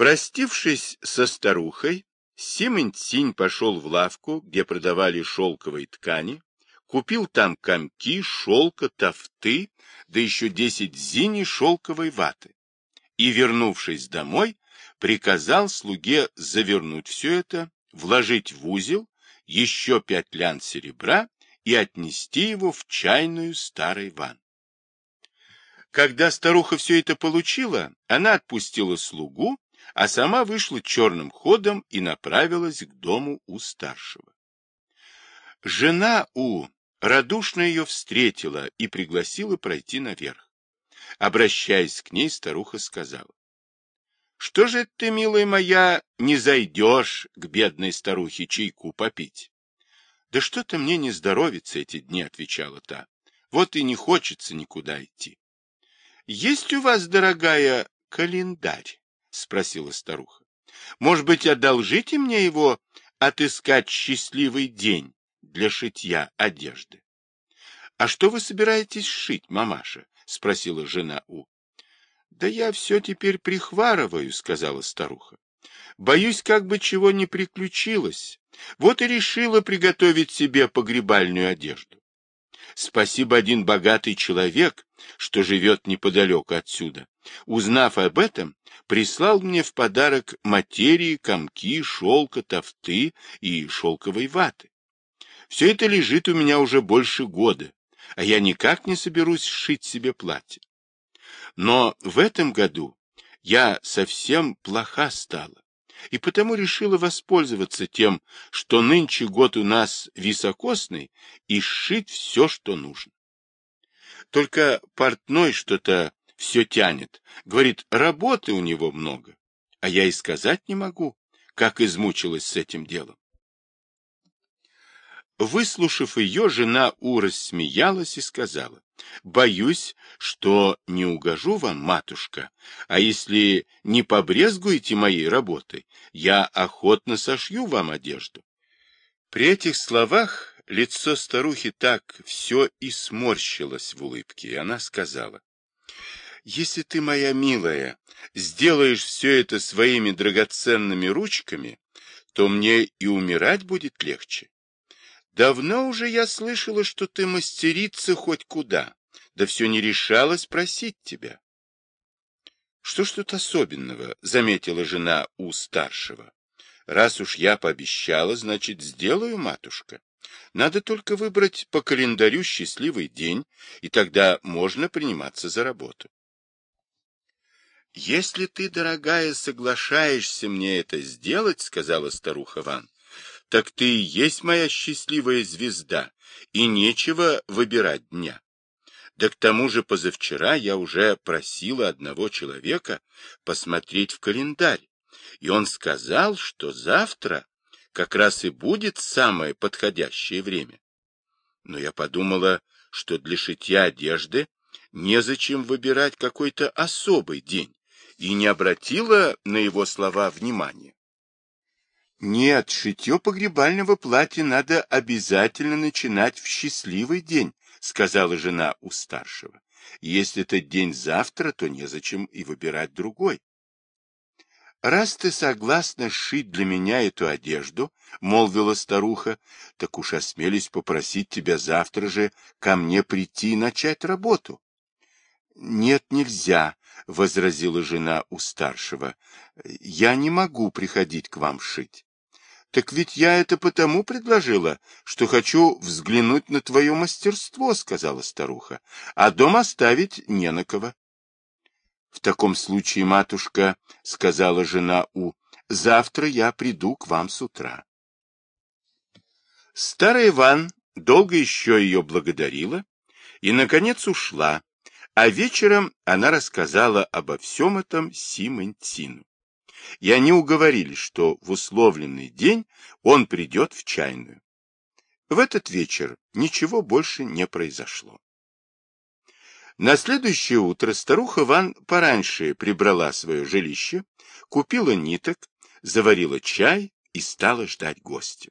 Простившись со старухой, Симонь-Синь пошел в лавку, где продавали шелковые ткани, купил там комки, шелка, тофты, да еще десять зини шелковой ваты. И, вернувшись домой, приказал слуге завернуть все это, вложить в узел, еще пять лян серебра и отнести его в чайную старый ван. Когда старуха все это получила, она отпустила слугу, а сама вышла черным ходом и направилась к дому у старшего. Жена У радушно ее встретила и пригласила пройти наверх. Обращаясь к ней, старуха сказала, что же ты, милая моя, не зайдешь к бедной старухе чайку попить? Да что-то мне не здоровится эти дни, отвечала та. Вот и не хочется никуда идти. Есть у вас, дорогая, календарь? Спросила старуха. Может быть, одолжите мне его отыскать счастливый день для шитья одежды? А что вы собираетесь шить, мамаша? Спросила жена У. Да я все теперь прихварываю, сказала старуха. Боюсь, как бы чего не приключилось. Вот и решила приготовить себе погребальную одежду. Спасибо один богатый человек, что живет неподалеку отсюда. Узнав об этом, прислал мне в подарок материи, комки, шелка, тофты и шелковой ваты. Все это лежит у меня уже больше года, а я никак не соберусь сшить себе платье. Но в этом году я совсем плоха стала, и потому решила воспользоваться тем, что нынче год у нас високосный, и сшить все, что нужно. Только портной что-то все тянет, говорит, работы у него много, а я и сказать не могу, как измучилась с этим делом. Выслушав ее, жена Ура смеялась и сказала, «Боюсь, что не угожу вам, матушка, а если не побрезгуете моей работой, я охотно сошью вам одежду». При этих словах лицо старухи так все и сморщилось в улыбке, и она сказала, «Если ты, моя милая, сделаешь все это своими драгоценными ручками, то мне и умирать будет легче. Давно уже я слышала, что ты мастерица хоть куда, да все не решалась просить тебя. Что ж тут особенного, заметила жена у старшего. Раз уж я пообещала, значит, сделаю, матушка. Надо только выбрать по календарю счастливый день, и тогда можно приниматься за работу. «Если ты, дорогая, соглашаешься мне это сделать, — сказала старуха Ван, так ты и есть моя счастливая звезда, и нечего выбирать дня. Да к тому же позавчера я уже просила одного человека посмотреть в календарь, и он сказал, что завтра как раз и будет самое подходящее время. Но я подумала, что для шитья одежды незачем выбирать какой-то особый день, и не обратила на его слова внимания. Нет, шитье погребального платья надо обязательно начинать в счастливый день, сказала жена у старшего. Если это день завтра, то незачем и выбирать другой. «Раз ты согласна сшить для меня эту одежду, — молвила старуха, — так уж осмелюсь попросить тебя завтра же ко мне прийти и начать работу». «Нет, нельзя», — возразила жена у старшего. «Я не могу приходить к вам шить». Так ведь я это потому предложила, что хочу взглянуть на твое мастерство, сказала старуха, а дом оставить не на кого. В таком случае, матушка, сказала жена У, завтра я приду к вам с утра. Старый Иван долго еще ее благодарила и, наконец, ушла, а вечером она рассказала обо всем этом Симонтину и они уговорились, что в условленный день он придет в чайную. В этот вечер ничего больше не произошло. На следующее утро старуха Ван пораньше прибрала свое жилище, купила ниток, заварила чай и стала ждать гостя.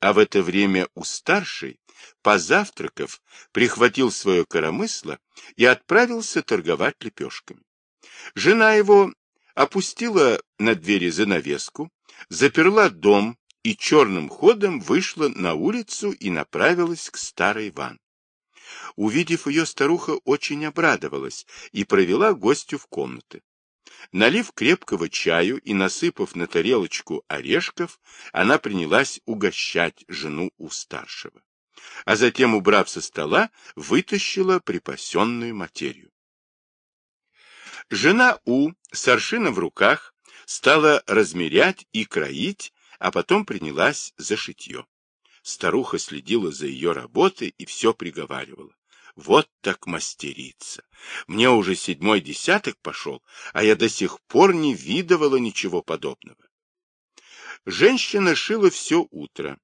А в это время у старшей, позавтракав, прихватил свое коромысло и отправился торговать лепешками. Жена его опустила на двери занавеску, заперла дом и черным ходом вышла на улицу и направилась к старой Ван. Увидев ее, старуха очень обрадовалась и провела гостю в комнаты. Налив крепкого чаю и насыпав на тарелочку орешков, она принялась угощать жену у старшего. А затем, убрав со стола, вытащила припасенную материю. Жена У, с аршином в руках, стала размерять и кроить, а потом принялась за шитье. Старуха следила за ее работой и все приговаривала. Вот так мастерица. Мне уже седьмой десяток пошел, а я до сих пор не видывала ничего подобного. Женщина шила все утро,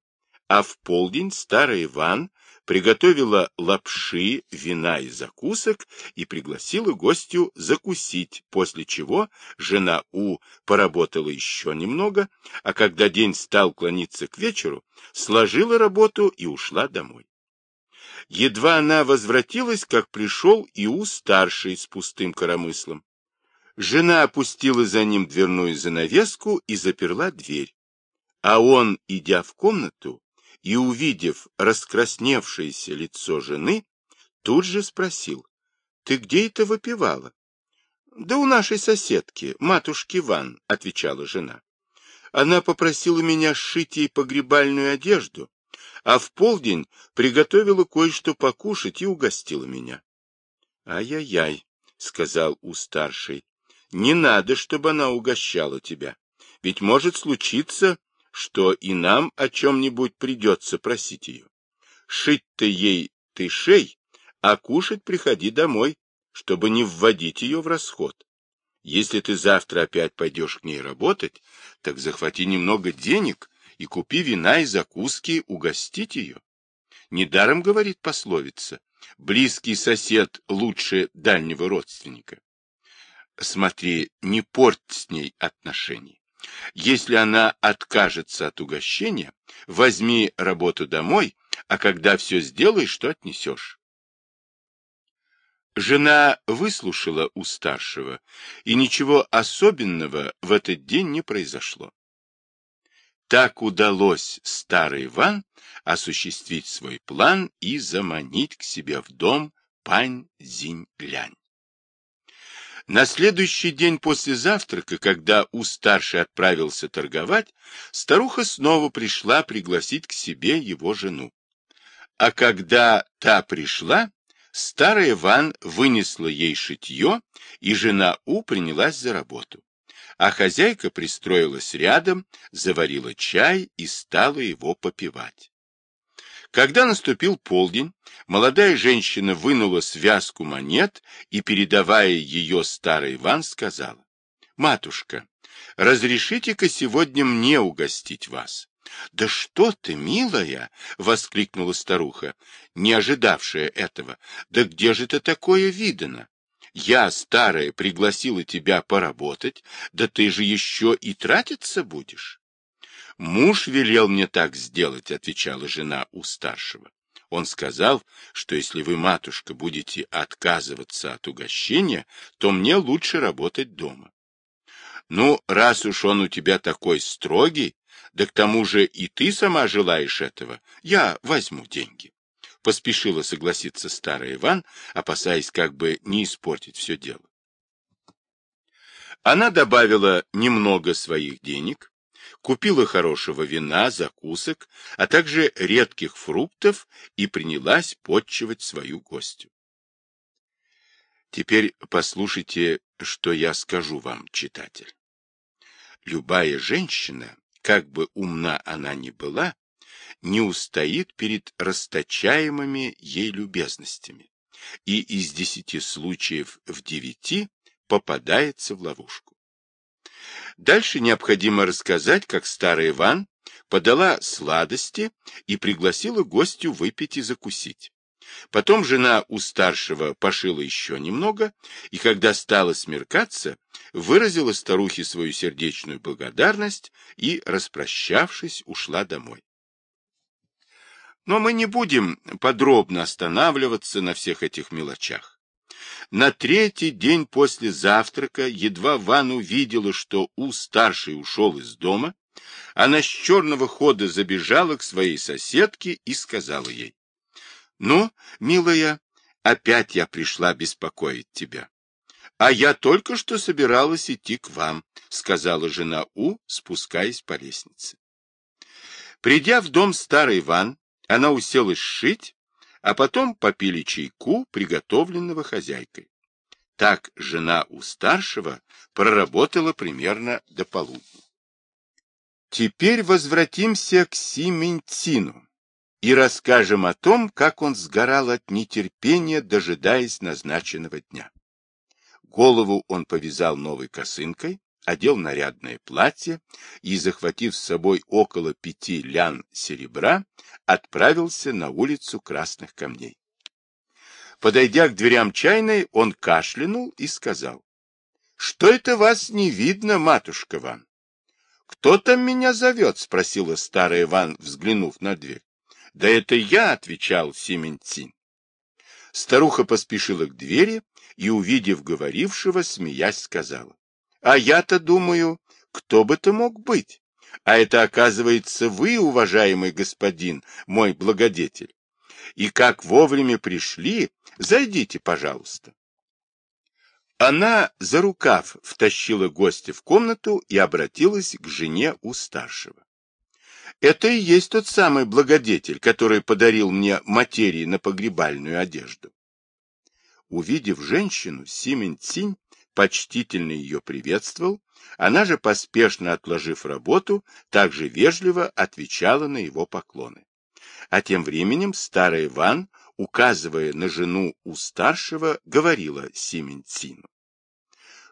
а в полдень старый Иван приготовила лапши, вина и закусок и пригласила гостю закусить, после чего жена У поработала еще немного, а когда день стал клониться к вечеру, сложила работу и ушла домой. Едва она возвратилась, как пришел Иу-старший с пустым коромыслом. Жена опустила за ним дверную занавеску и заперла дверь. А он, идя в комнату и увидев раскрасневшееся лицо жены, тут же спросил, «Ты где это выпивала?» «Да у нашей соседки, матушки Ван», — отвечала жена. «Она попросила меня сшить ей погребальную одежду, а в полдень приготовила кое-что покушать и угостила меня. «Ай-яй-яй», — сказал у старшей, — «не надо, чтобы она угощала тебя, ведь может случиться, что и нам о чем-нибудь придется просить ее. Шить-то ей ты шей, а кушать приходи домой, чтобы не вводить ее в расход. Если ты завтра опять пойдешь к ней работать, так захвати немного денег и купи вина и закуски, угостить ее. Недаром говорит пословица, близкий сосед лучше дальнего родственника. Смотри, не порть с ней отношений. Если она откажется от угощения, возьми работу домой, а когда все сделаешь, то отнесешь. Жена выслушала у старшего, и ничего особенного в этот день не произошло. Так удалось старый Иван осуществить свой план и заманить к себе в дом пань Зинь-Лянь. На следующий день после завтрака, когда у старший отправился торговать, старуха снова пришла пригласить к себе его жену. А когда та пришла, старая Иван вынесла ей шитье, и жена У принялась за работу а хозяйка пристроилась рядом, заварила чай и стала его попивать. Когда наступил полдень, молодая женщина вынула связку монет и, передавая ее старый Иван, сказала, «Матушка, разрешите-ка сегодня мне угостить вас». «Да что ты, милая!» — воскликнула старуха, не ожидавшая этого. «Да где же это такое видано?» Я, старая, пригласила тебя поработать, да ты же еще и тратиться будешь. Муж велел мне так сделать, отвечала жена у старшего. Он сказал, что если вы, матушка, будете отказываться от угощения, то мне лучше работать дома. Ну, раз уж он у тебя такой строгий, да к тому же и ты сама желаешь этого, я возьму деньги. Поспешила согласиться старый Иван, опасаясь как бы не испортить все дело. Она добавила немного своих денег, купила хорошего вина, закусок, а также редких фруктов и принялась подчивать свою гостью. Теперь послушайте, что я скажу вам, читатель. Любая женщина, как бы умна она ни была, не устоит перед расточаемыми ей любезностями и из десяти случаев в девяти попадается в ловушку. Дальше необходимо рассказать, как старый Иван подала сладости и пригласила гостю выпить и закусить. Потом жена у старшего пошила еще немного, и когда стало смеркаться, выразила старухе свою сердечную благодарность и, распрощавшись, ушла домой. Но мы не будем подробно останавливаться на всех этих мелочах. На третий день после завтрака, едва Ван увидела, что У-старший ушел из дома, она с черного хода забежала к своей соседке и сказала ей, «Ну, милая, опять я пришла беспокоить тебя». «А я только что собиралась идти к вам», — сказала жена У, спускаясь по лестнице. Придя в дом старый Иван, она уселась шить, а потом попили чайку, приготовленного хозяйкой. Так жена у старшего проработала примерно до полудня. Теперь возвратимся к Симентину и расскажем о том, как он сгорал от нетерпения, дожидаясь назначенного дня. Голову он повязал новой косынкой, одел нарядное платье и, захватив с собой около пяти лян серебра, отправился на улицу Красных Камней. Подойдя к дверям чайной, он кашлянул и сказал, — Что это вас не видно, матушка Ван? — Кто там меня зовет? — спросила старая Ван, взглянув на дверь. — Да это я, — отвечал Симентин. Старуха поспешила к двери и, увидев говорившего, смеясь, сказала, а я-то думаю, кто бы это мог быть? А это, оказывается, вы, уважаемый господин, мой благодетель. И как вовремя пришли, зайдите, пожалуйста. Она за рукав втащила гостя в комнату и обратилась к жене у старшего. Это и есть тот самый благодетель, который подарил мне материи на погребальную одежду. Увидев женщину, Симень Цинь почтительно ее приветствовал, она же, поспешно отложив работу, также вежливо отвечала на его поклоны. А тем временем старый Иван, указывая на жену у старшего, говорила Сименцину.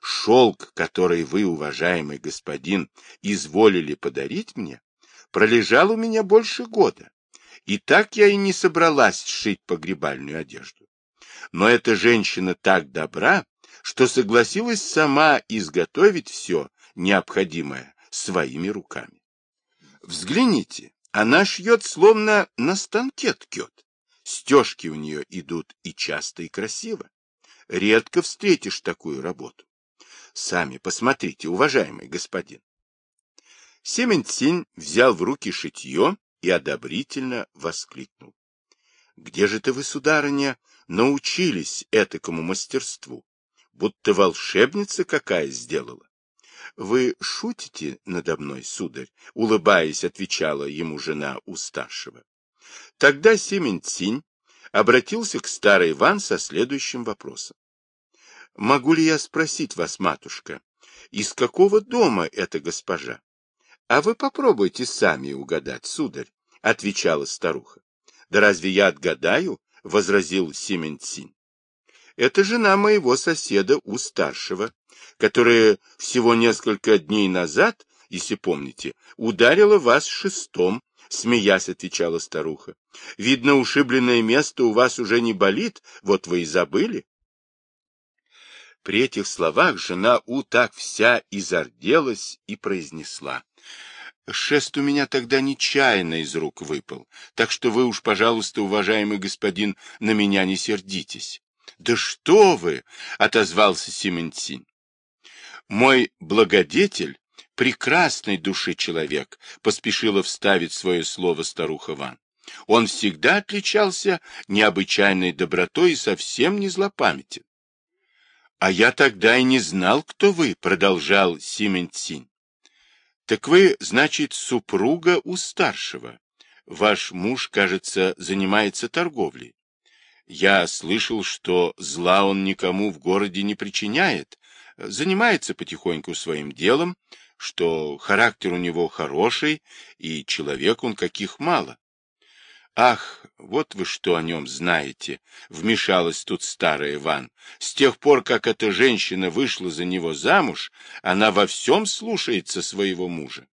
«Шелк, который вы, уважаемый господин, изволили подарить мне, пролежал у меня больше года, и так я и не собралась сшить погребальную одежду. Но эта женщина так добра, что согласилась сама изготовить все необходимое своими руками. Взгляните, она шьет словно на станке ткет. Стежки у нее идут и часто, и красиво. Редко встретишь такую работу. Сами посмотрите, уважаемый господин. Сементин взял в руки шитье и одобрительно воскликнул. — Где же ты вы, сударыня, научились этакому мастерству? Будто волшебница какая сделала. — Вы шутите надо мной, сударь? — улыбаясь, отвечала ему жена у старшего. Тогда Сементинь обратился к старой Иван со следующим вопросом. — Могу ли я спросить вас, матушка, из какого дома эта госпожа? — А вы попробуйте сами угадать, сударь, — отвечала старуха. — Да разве я отгадаю? — возразил Сементинь. Это жена моего соседа у старшего, которая всего несколько дней назад, если помните, ударила вас шестом, смеясь, отвечала старуха. Видно, ушибленное место у вас уже не болит, вот вы и забыли. При этих словах жена У так вся изорделась и произнесла. Шест у меня тогда нечаянно из рук выпал, так что вы уж, пожалуйста, уважаемый господин, на меня не сердитесь. — Да что вы! — отозвался Сементин. — Мой благодетель, прекрасной души человек, — поспешила вставить свое слово старуха Ван. Он всегда отличался необычайной добротой и совсем не злопамятен. — А я тогда и не знал, кто вы, — продолжал Симентин. — Так вы, значит, супруга у старшего. Ваш муж, кажется, занимается торговлей. Я слышал, что зла он никому в городе не причиняет, занимается потихоньку своим делом, что характер у него хороший, и человек он каких мало. Ах, вот вы что о нем знаете, вмешалась тут старая Иван. С тех пор, как эта женщина вышла за него замуж, она во всем слушается своего мужа.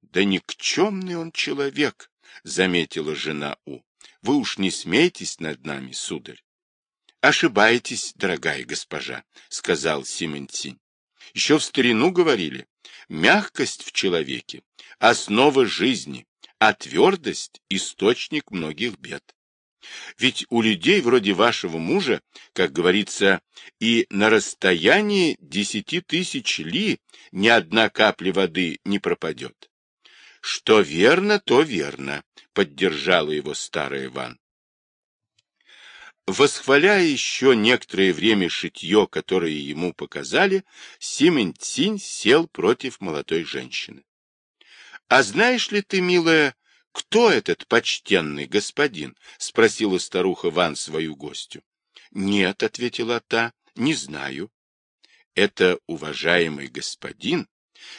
Да никчемный он человек, заметила жена У. Вы уж не смейтесь над нами, сударь. — Ошибаетесь, дорогая госпожа, — сказал Симонтин. — Еще в старину говорили, мягкость в человеке — основа жизни, а твердость — источник многих бед. Ведь у людей вроде вашего мужа, как говорится, и на расстоянии десяти тысяч ли ни одна капля воды не пропадет. Что верно, то верно, поддержала его старый Иван. Восхваляя еще некоторое время шитье, которое ему показали, Симон Цинь сел против молодой женщины. — А знаешь ли ты, милая, кто этот почтенный господин? — спросила старуха Ван свою гостью. — Нет, — ответила та, — не знаю. — Это уважаемый господин,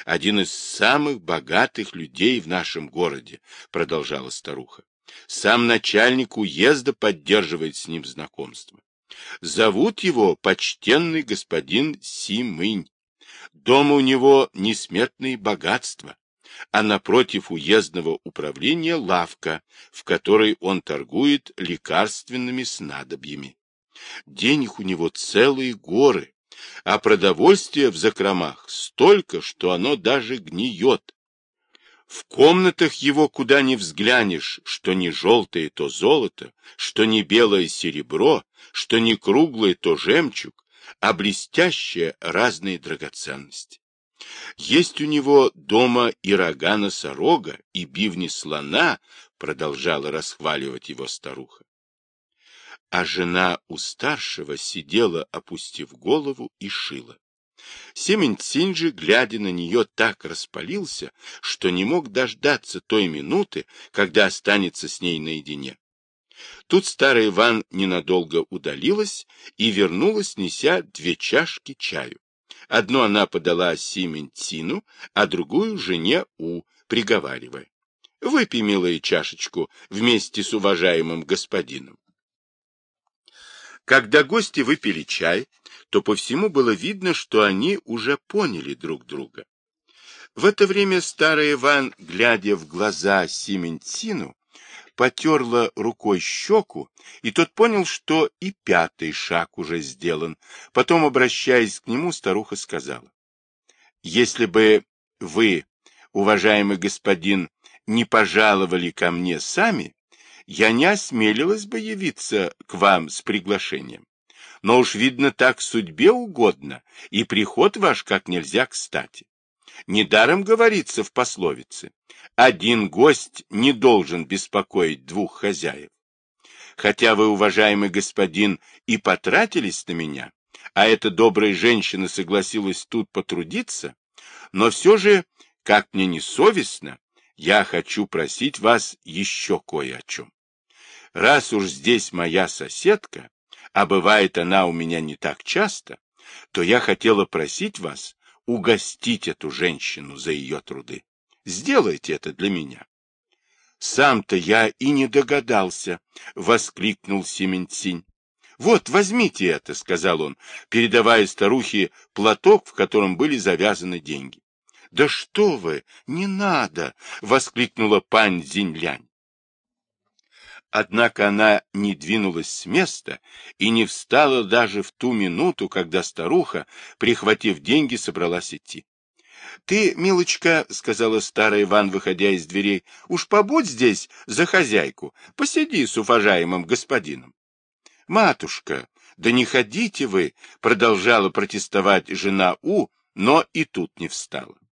один из самых богатых людей в нашем городе, — продолжала старуха. Сам начальник уезда поддерживает с ним знакомство. Зовут его почтенный господин Симынь. Дома у него несметные богатства, а напротив уездного управления лавка, в которой он торгует лекарственными снадобьями. Денег у него целые горы, а продовольствия в закромах столько, что оно даже гниет. В комнатах его куда ни взглянешь, что не желтое, то золото, что не белое серебро, что не круглое, то жемчуг, а блестящие разные драгоценности. Есть у него дома и рога носорога, и бивни слона, продолжала расхваливать его старуха. А жена у старшего сидела, опустив голову, и шила. Семень Цинджи, глядя на нее, так распалился, что не мог дождаться той минуты, когда останется с ней наедине. Тут старый Иван ненадолго удалилась и вернулась, неся две чашки чаю. Одну она подала Симень а другую жене У, приговаривая. Выпей, милая, чашечку вместе с уважаемым господином. Когда гости выпили чай, то по всему было видно, что они уже поняли друг друга. В это время старый Иван, глядя в глаза Симентину, потерла рукой щеку, и тот понял, что и пятый шаг уже сделан. Потом, обращаясь к нему, старуха сказала, «Если бы вы, уважаемый господин, не пожаловали ко мне сами, я не осмелилась бы явиться к вам с приглашением но уж, видно, так судьбе угодно, и приход ваш как нельзя кстати. Недаром говорится в пословице, один гость не должен беспокоить двух хозяев. Хотя вы, уважаемый господин, и потратились на меня, а эта добрая женщина согласилась тут потрудиться, но все же, как мне не совестно, я хочу просить вас еще кое о чем. Раз уж здесь моя соседка, а бывает она у меня не так часто, то я хотела просить вас угостить эту женщину за ее труды. Сделайте это для меня. Сам-то я и не догадался, — воскликнул Семенцинь. Вот, возьмите это, — сказал он, передавая старухе платок, в котором были завязаны деньги. — Да что вы, не надо! — воскликнула пань Зинлянь. Однако она не двинулась с места и не встала даже в ту минуту, когда старуха, прихватив деньги, собралась идти. — Ты, милочка, — сказала старая Иван, выходя из дверей, — уж побудь здесь за хозяйку, посиди с уважаемым господином. — Матушка, да не ходите вы, — продолжала протестовать жена У, но и тут не встала.